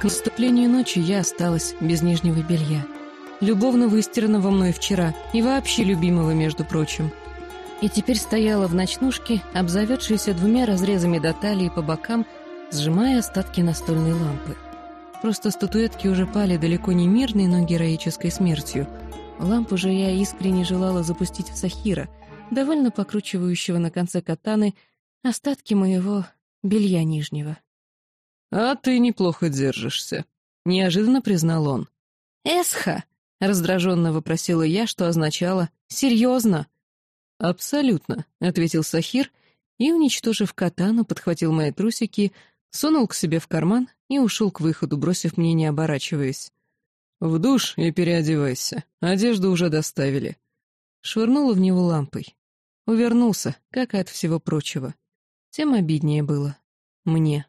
К наступлению ночи я осталась без нижнего белья. Любовно выстиранного мной вчера и вообще любимого, между прочим. И теперь стояла в ночнушке, обзаведшейся двумя разрезами до талии по бокам, сжимая остатки настольной лампы. Просто статуэтки уже пали далеко не мирной, но героической смертью. Лампу же я искренне желала запустить в Сахира, довольно покручивающего на конце катаны остатки моего белья нижнего. «А ты неплохо держишься», — неожиданно признал он. «Эсха!» — раздраженно вопросила я, что означало «серьезно». «Абсолютно», — ответил Сахир и, уничтожив катану, подхватил мои трусики, сунул к себе в карман и ушел к выходу, бросив мне, не оборачиваясь. «В душ и переодевайся. Одежду уже доставили». Швырнула в него лампой. Увернулся, как и от всего прочего. Тем обиднее было. Мне.